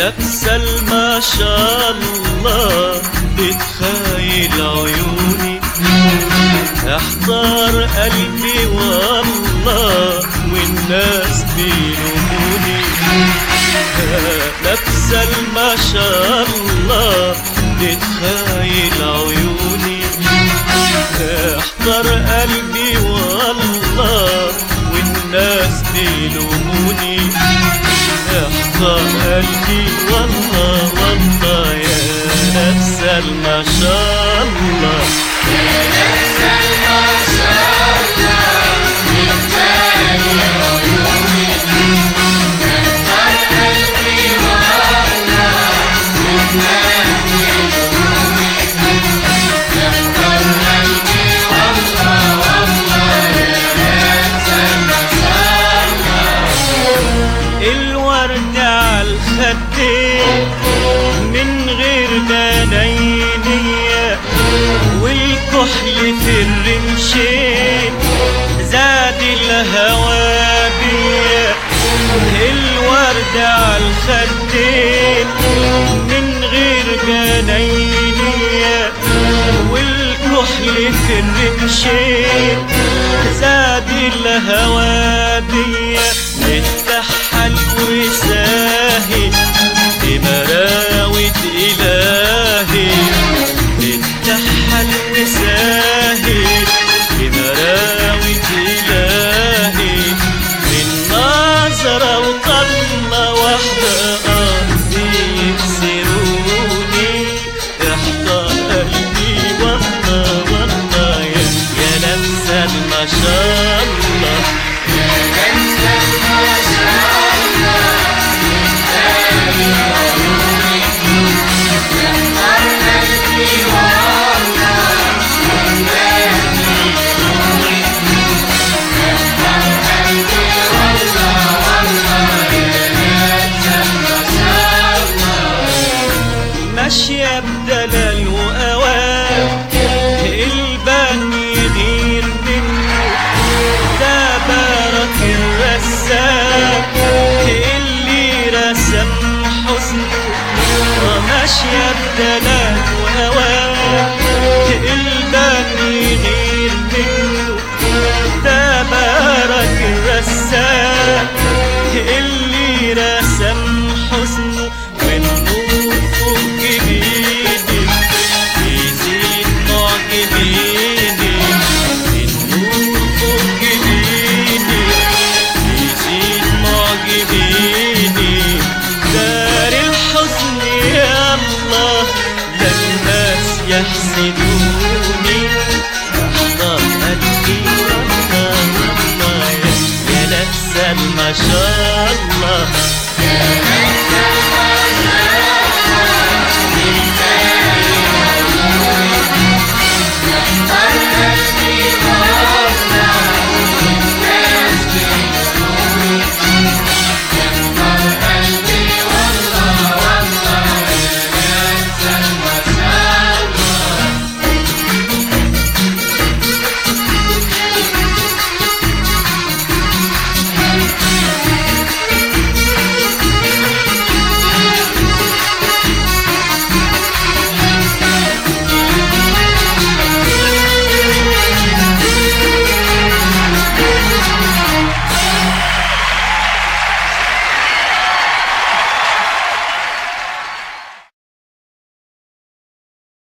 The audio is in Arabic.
لك سلمى شاء الله بتخيل عيوني. أحضر قلبي والله والناس بيلوموني. لك سلمى شاء الله بتخيل عيوني. أحضر قلبي والله والناس بيلوموني. قلبي والله والله يا لابسة ما غير بنينية والكحل في الرمشين زاد الهوى بيا الورد عالخدين من غير بنينية والكحل في الرمشين زاد الهوى بيا اتكحل وساهي my son.